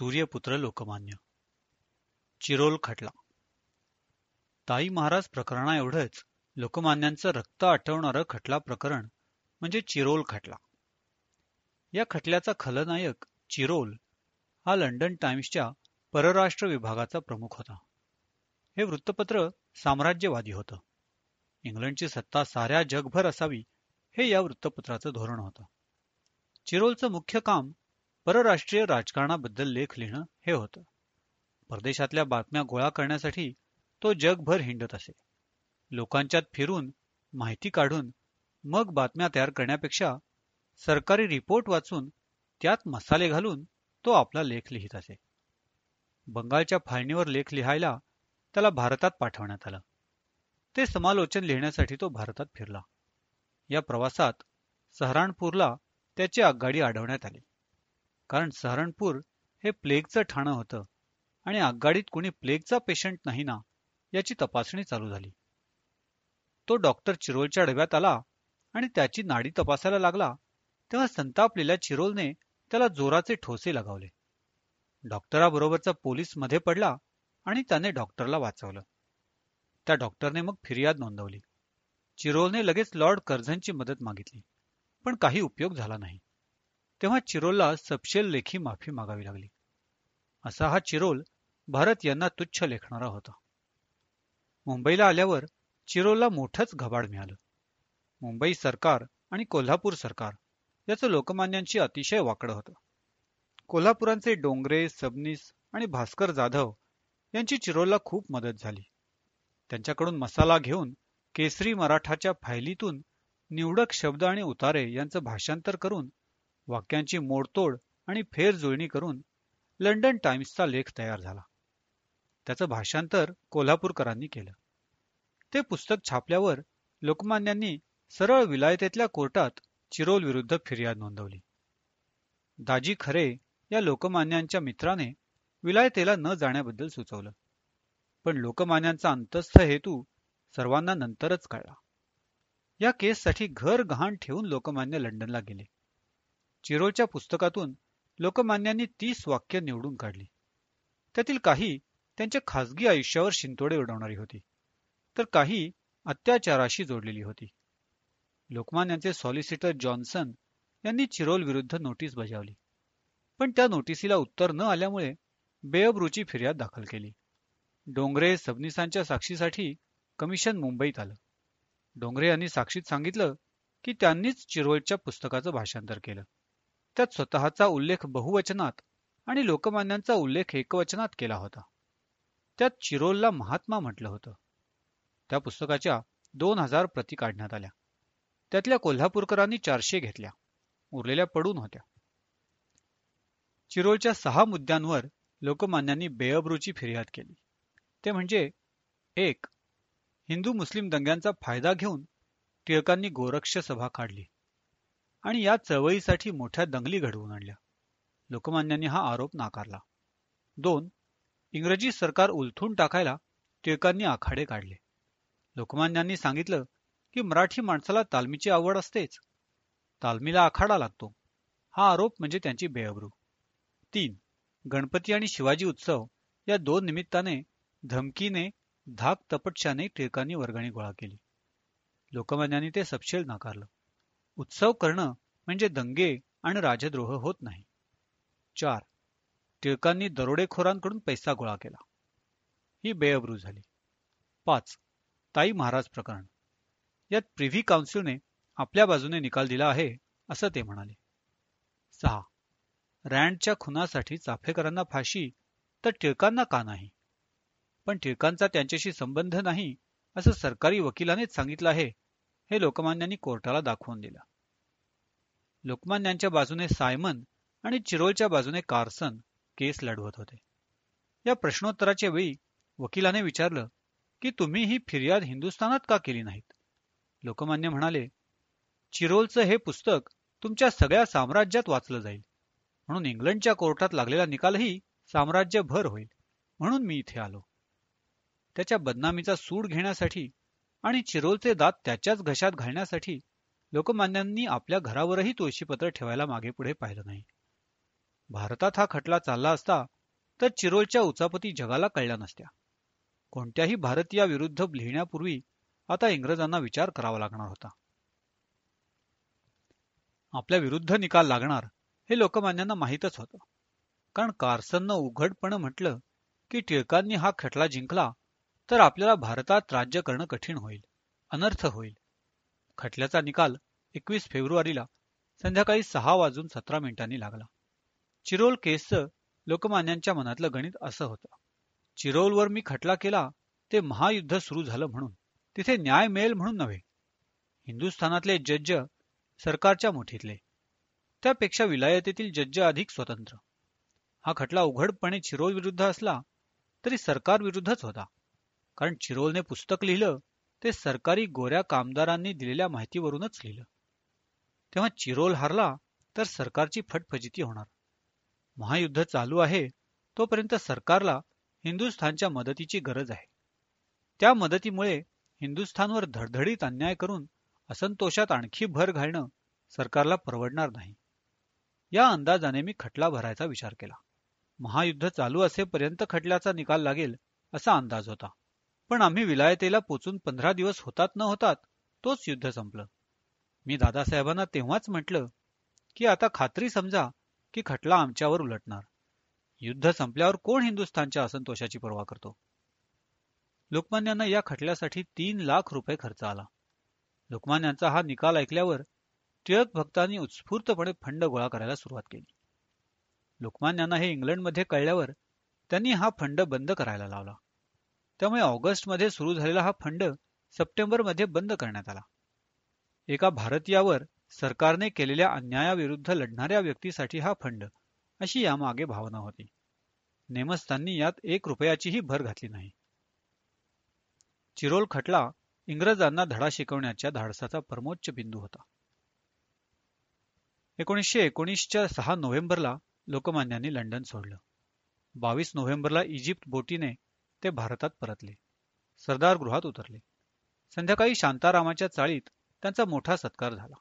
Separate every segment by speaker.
Speaker 1: सूर्यपुत्र Lokmanya. Chirol खटला. ताई महाराज प्रकरणाएवढंच लोकमान्यांचं रक्त आठवणारं खटला प्रकरण म्हणजे चिरोल खटला. या खटल्याचा खलनायक चिरोल हा लंडन टाइम्सच्या परराष्ट्र विभागाचा प्रमुख होता. हे वृत्तपत्र साम्राज्यवादी होतं. इंग्लंडची सत्ता साऱ्या जगभर असावी हे या वृत्तपत्राचं धोरण होतं. चिरोलचं मुख्य काम परराष्ट्रीय राजकारणाबद्दल लेख लिहिणं हे होतं. परदेशातल्या बातम्या गोळा करण्यासाठी तो जगभर हिंडत असे. लोकांच्यात फिरून माहिती काढून मग बातम्या तयार करण्यापेक्षा सरकारी रिपोर्ट वाचून त्यात मसाले घालून तो आपला लेख लिहित असे. बंगालच्या फाळणीवर लेख लिहायला त्याला भारतात पाठवण्यात आलं. ते समालोचन लिहिण्यासाठी तो भारतात फिरला. या प्रवासात सहारणपूरला त्याची आगगाडी अडवण्यात आली. कारण सहारणपूर हे प्लेगचं ठाणं होतं आणि आगगाडीत कोणी प्लेगचा पेशंट नाही ना याची तपासणी चालू झाली. तो डॉक्टर चिरोलच्या डब्यात आला आणि त्याची नाडी तपासायला लागला तेव्हा संतापलेल्या चिरोलने त्याला जोराचे ठोसे लगावले. डॉक्टराबरोबरचा पोलीसमध्ये पडला आणि त्याने डॉक्टरला वाचवलं. त्या डॉक्टरने मग फिर्याद नोंदवली. चिरोलने लगेच लॉर्ड कर्झनची मदत मागितली पण काही उपयोग झाला नाही. तेव्हा चिरोलला सपशेल लेखी माफी मागावी लागली. असा हा चिरोल भारत यांना तुच्छ लेखणारा होता. मुंबईला आल्यावर चिरोलला मोठंच घबाड मिळालं. मुंबई सरकार आणि कोल्हापूर सरकार याचं लोकमान्यांशी अतिशय वाकडं होतं. कोल्हापुरांचे डोंगरे सबनीस आणि भास्कर जाधव यांची चिरोलला खूप मदत झाली. त्यांच्याकडून मसाला घेऊन केसरी मराठाच्या फायलीतून निवडक शब्द आणि उतारे यांचं भाषांतर करून वाक्यांची मोडतोड आणि फेरजुळणी करून लंडन टाइम्सचा लेख तयार झाला. त्याचं भाषांतर कोल्हापूरकरांनी केलं. ते पुस्तक छापल्यावर लोकमान्यांनी सरळ विलायतेतल्या कोर्टात चिरोल विरुद्ध फिर्याद नोंदवली. दाजी खरे या लोकमान्यांच्या मित्राने विलायतेला न जाण्याबद्दल सुचवलं. पण लोकमान्यांचा अंतस्थ हेतू सर्वांना नंतरच कळला. या केससाठी घर गहाण ठेवून लोकमान्य लंडनला गेले. चिरोलच्या पुस्तकातून लोकमान्यांनी तीस वाक्य निवडून काढली. त्यातील काही त्यांच्या खासगी आयुष्यावर शिंतोडे उडवणारी होती तर काही अत्याचाराशी जोडलेली होती. लोकमान्यांचे सॉलिसिटर जॉन्सन यांनी चिरोल विरुद्ध नोटीस बजावली. पण त्या नोटिसीला उत्तर न आल्यामुळे बेअब्रूची फिर्याद दाखल केली. डोंगरे सबनिसांच्या साक्षीसाठी कमिशन मुंबईत आलं. डोंगरे यांनी साक्षीत सांगितलं की त्यांनीच चिरोलच्या पुस्तकाचं भाषांतर केलं. त्यात स्वतःचा उल्लेख बहुवचनात आणि लोकमान्यांचा उल्लेख एकवचनात केला होता. त्यात चिरोलला महात्मा म्हटलं होतं. त्या पुस्तकाच्या दोन हजार प्रती काढण्यात आल्या. त्यातल्या कोल्हापूरकरांनी चारशे घेतल्या. उरलेल्या पडून होत्या. चिरोलच्या सहा मुद्द्यांवर लोकमान्यांनी बेअब्रूची फिर्याद केली. ते म्हणजे एक हिंदू मुस्लिम दंग्यांचा फायदा घेऊन टिळकांनी गोरक्ष सभा काढली. आणि या चळवळीसाठी मोठ्या दंगली घडवून आणल्या. लोकमान्यांनी हा आरोप नाकारला. दोन इंग्रजी सरकार उलथून टाकायला टिळकांनी आखाडे काढले. लोकमान्यांनी सांगितलं की मराठी माणसाला तालमीची आवड असतेच. तालमीला आखाडा लागतो. हा आरोप म्हणजे त्यांची बेअब्रू. तीन गणपती आणि शिवाजी उत्सव या दोन निमित्ताने धमकीने धाक तपटशाने टिळकांनी वर्गणी गोळा केली. लोकमान्यांनी ते सपशेल नाकारलं. उत्सव करणं म्हणजे दंगे आणि राजद्रोह होत नाही. चार. टिळकांनी दरोडेखोरांकडून पैसा गोळा केला. ही बेअब्रू झाली. पाच. ताई महाराज प्रकरण. यात प्रिव्ही काउन्सिलने आपल्या बाजूने निकाल दिला आहे असं ते म्हणाले. सहा. रँडच्या खुनासाठी चाफेकरांना फाशी तर टिळकांना का नाही? पण टिळकांचा त्यांच्याशी संबंध नाही असं सरकारी वकिलानेच सांगितलं आहे हे लोकमान्यांनी कोर्टाला दाखवून दिलं. लोकमान्यांच्या बाजूने सायमन आणि चिरोलच्या बाजूने कार्सन केस लढवत होते. या प्रश्नोत्तराच्या वेळी वकिलाने विचारलं की तुम्ही ही फिर्याद हिंदुस्थानात का केली नाहीत? लोकमान्य म्हणाले चिरोलचं हे पुस्तक तुमच्या सगळ्या साम्राज्यात वाचलं जाईल. म्हणून इंग्लंडच्या कोर्टात लागलेला निकालही साम्राज्यभर होईल. म्हणून मी इथे आलो. त्याच्या बदनामीचा सूड घेण्यासाठी आणि चिरोलचे दात त्याच्याच घशात घालण्यासाठी लोकमान्यांनी आपल्या घरावरही तुळशीपत्र ठेवायला मागे पुढे पाहिलं नाही. भारतात हा खटला चालला असता तर चिरोलच्या उचापती जगाला कळल्या नसत्या. कोणत्याही भारतीयाविरुद्ध लिहिण्यापूर्वी आता इंग्रजांना विचार करावा लागणार होता. आपल्या विरुद्ध निकाल लागणार हे लोकमान्यांना माहीतच होतं. कारण कार्सननं उघडपणे म्हटलं की टिळकांनी हा खटला जिंकला तर आपल्याला भारतात राज्य करणं कठीण होईल अनर्थ होईल. खटल्याचा निकाल एकवीस फेब्रुवारीला संध्याकाळी सहा वाजून सतरा मिनिटांनी लागला. चिरोल केसचं लोकमान्यांच्या मनातलं गणित असं होतं. चिरोलवर मी खटला केला ते महायुद्ध सुरू झालं म्हणून. तिथे न्याय मिळेल म्हणून नव्हे. हिंदुस्थानातले जज्ज सरकारच्या मुठीतले. त्यापेक्षा विलायतेतील जज्ज अधिक स्वतंत्र. हा खटला उघडपणे चिरोल विरुद्ध असला तरी सरकार विरुद्धच होता. कारण चिरोलने पुस्तक लिहिलं ते सरकारी गोऱ्या कामदारांनी दिलेल्या माहितीवरूनच लिहिलं. तेव्हा चिरोल हारला तर सरकारची फटफजिती होणार. महायुद्ध चालू आहे तोपर्यंत सरकारला हिंदुस्थानच्या मदतीची गरज आहे. त्या मदतीमुळे हिंदुस्थानवर धडधडीत अन्याय करून असंतोषात आणखी भर घालणं सरकारला परवडणार नाही. या अंदाजाने मी खटला भरायचा विचार केला. महायुद्ध चालू असेपर्यंत खटल्याचा निकाल लागेल असा अंदाज होता. पण आम्ही विलायतेला पोचून पंधरा दिवस होतात न होतात तोच युद्ध संपलं. मी दादासाहेबांना तेव्हाच म्हटलं की आता खात्री समजा की खटला आमच्यावर उलटणार. युद्ध संपल्यावर कोण हिंदुस्थानच्या असंतोषाची पर्वा करतो? लोकमान्यांना या खटल्यासाठी तीन लाख रुपये खर्च आला. लोकमान्यांचा हा निकाल ऐकल्यावर टिळक भक्तांनी उत्स्फूर्तपणे फंड गोळा करायला सुरुवात केली. लोकमान्यांना हे इंग्लंडमध्ये कळल्यावर त्यांनी हा फंड बंद करायला लावला. त्यामुळे ऑगस्टमध्ये सुरू झालेला हा फंड सप्टेंबरमध्ये बंद करण्यात आला. एका भारतीयावर सरकारने केलेल्या अन्यायाविरुद्ध लढणाऱ्या व्यक्तीसाठी हा फंड अशी यामागे भावना होती. नेमस्तांनी यात एक रुपयाचीही भर घातली नाही. चिरोल खटला इंग्रजांना धडा शिकवण्याच्या धाडसाचा परमोच्च बिंदू होता. एकोणीसशे एकोणीसच्या सहा नोव्हेंबरला लोकमान्यांनी लंडन सोडलं. बावीस नोव्हेंबरला इजिप्त बोटीने ते भारतात परतले. सरदार गृहात उतरले. संध्याकाळी शांतारामाच्या चाळीत त्यांचा मोठा सत्कार झाला.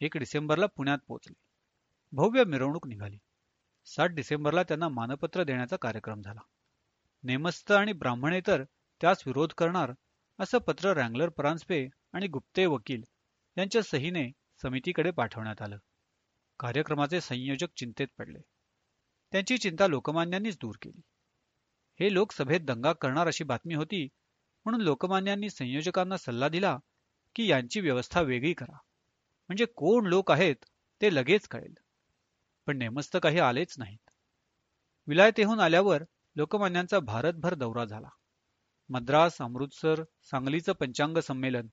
Speaker 1: एक डिसेंबरला पुण्यात पोहोचले. भव्य मिरवणूक निघाली. सात डिसेंबरला त्यांना मानपत्र देण्याचा कार्यक्रम झाला. नेमस्त आणि ब्राह्मणेतर त्यास विरोध करणार असं पत्र रँगलर परांजपे आणि गुप्ते वकील यांच्या सहीने समितीकडे पाठवण्यात आलं. कार्यक्रमाचे संयोजक चिंतेत पडले. त्यांची चिंता लोकमान्यांनीच दूर केली. हे लोक सभेत दंगा करणार अशी बातमी होती म्हणून लोकमान्यांनी संयोजकांना सल्ला दिला की यांची व्यवस्था वेगळी करा. म्हणजे कोण लोक आहेत ते लगेच कळेल. पण नेमस्त काही आलेच नाहीत. विलायतेहून आल्यावर लोकमान्यांचा भारतभर दौरा झाला. मद्रास अमृतसर सांगलीचं पंचांग संमेलन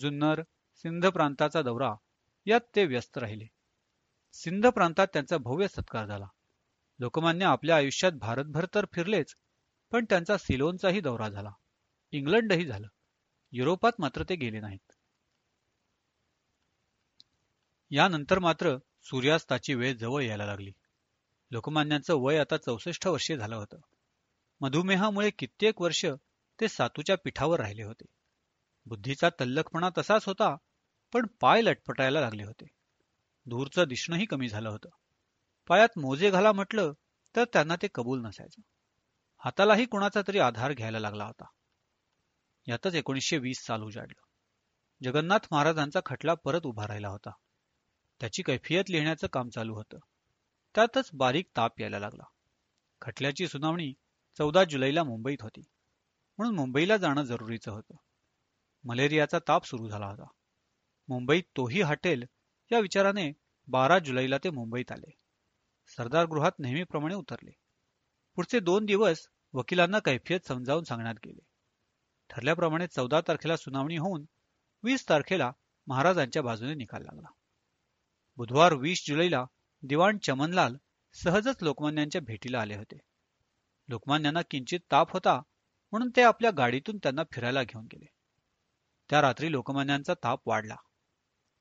Speaker 1: जुन्नर सिंध प्रांताचा दौरा यात ते व्यस्त राहिले. सिंध प्रांतात त्यांचा भव्य सत्कार झाला. लोकमान्य आपल्या आयुष्यात भारतभर तर फिरलेच पण त्यांचा सिलोनचाही दौरा झाला. इंग्लंडही झालं. युरोपात मात्र ते गेले नाहीत. यानंतर मात्र सूर्यास्ताची वेळ जवळ यायला लागली. लोकमान्यांचं वय आता चौसष्ट वर्षे झालं होतं. मधुमेहामुळे कित्येक वर्ष ते सातूच्या पिठावर राहिले होते. बुद्धीचा तल्लखपणा तसाच होता पण पाय लटपटायला लागले होते. दूरचं दिसणंही कमी झालं होतं. पायात मोजे घाला म्हटलं तर त्यांना ते कबूल नसायचं. हातालाही कुणाचा तरी आधार घ्यायला लागला होता. यातच एकोणीसशे वीस साल उजाडलं. जगन्नाथ महाराजांचा खटला परत उभा राहिला होता. त्याची कैफियत लिहिण्याचं काम चालू होतं. त्यातच बारीक ताप यायला लागला. खटल्याची सुनावणी चौदा जुलैला मुंबईत होती. म्हणून मुंबईला जाणं जरुरीचं होतं. मलेरियाचा ताप सुरू झाला होता. मुंबईत तोही हटेल या विचाराने बारा जुलैला ते मुंबईत आले. सरदार गृहात नेहमीप्रमाणे उतरले. पुढचे दोन दिवस वकिलांना कैफियत समजावून सांगण्यात गेले. ठरल्याप्रमाणे चौदा तारखेला सुनावणी होऊन वीस तारखेला महाराजांच्या बाजूने निकाल लागला. बुधवार वीस जुलैला दिवाण चमनलाल सहजच लोकमान्यांच्या भेटीला आले होते. लोकमान्यांना किंचित ताप होता म्हणून ते आपल्या गाडीतून त्यांना फिरायला घेऊन गेले. त्या रात्री लोकमान्यांचा ताप वाढला.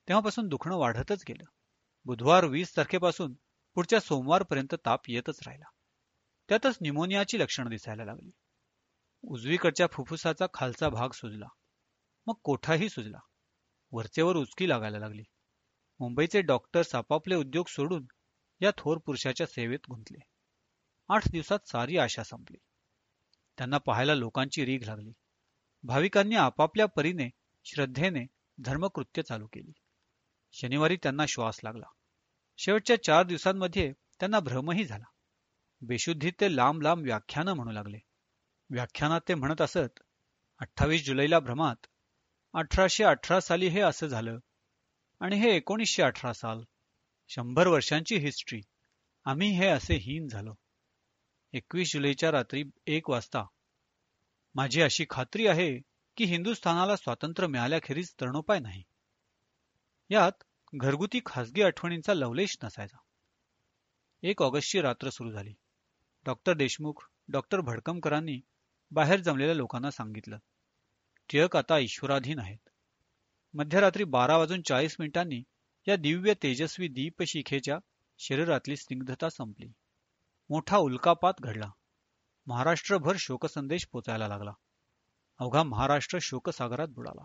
Speaker 1: तेव्हापासून दुखणं वाढतच गेलं. बुधवार वीस तारखेपासून पुढच्या सोमवारपर्यंत ताप येतच राहिला. त्यातच न्यूमोनियाची लक्षणं दिसायला लागली. उजवीकडच्या फुफ्फुसाचा खालचा भाग सुजला. मग कोठाही सुजला. वरचेवर उचकी लागायला लागली. मुंबईचे डॉक्टर्स आपापले उद्योग सोडून या थोर पुरुषाच्या सेवेत गुंतले. आठ दिवसात सारी आशा संपली. त्यांना पाहायला लोकांची रीघ लागली. भाविकांनी आपापल्या परीने श्रद्धेने धर्मकृत्य चालू केली. शनिवारी त्यांना श्वास लागला. शेवटच्या चार दिवसांमध्ये त्यांना भ्रमही झाला. बेशुद्धीत ते लांब लांब व्याख्यानं म्हणू लागले. व्याख्यानात ते म्हणत असत अठ्ठावीस जुलैला भ्रमात अठराशे अठरा साली हे असं झालं आणि हे एकोणीसशे अठरा साल. शंभर वर्षांची हिस्ट्री आम्ही हे असे हीन झालो. एकवीस जुलैच्या रात्री एक वाजता. माझी अशी खात्री आहे की हिंदुस्थानाला स्वातंत्र्य मिळाल्याखेरीज तरणोपाय नाही. यात घरगुती खासगी आठवणींचा लवलेश नसायचा. एक ऑगस्टची रात्र सुरू झाली. डॉक्टर देशमुख डॉक्टर भडकमकरांनी बाहेर जमलेल्या लोकांना सांगितलं टिळक आता ईश्वराधीन आहेत. मध्यरात्री बारा वाजून चाळीस मिनिटांनी या दिव्य तेजस्वी दीपशिखेच्या शरीरातली स्निग्धता संपली. मोठा उल्कापात घडला. महाराष्ट्रभर शोकसंदेश पोचायला लागला. अवघा महाराष्ट्र शोकसागरात बुडाला.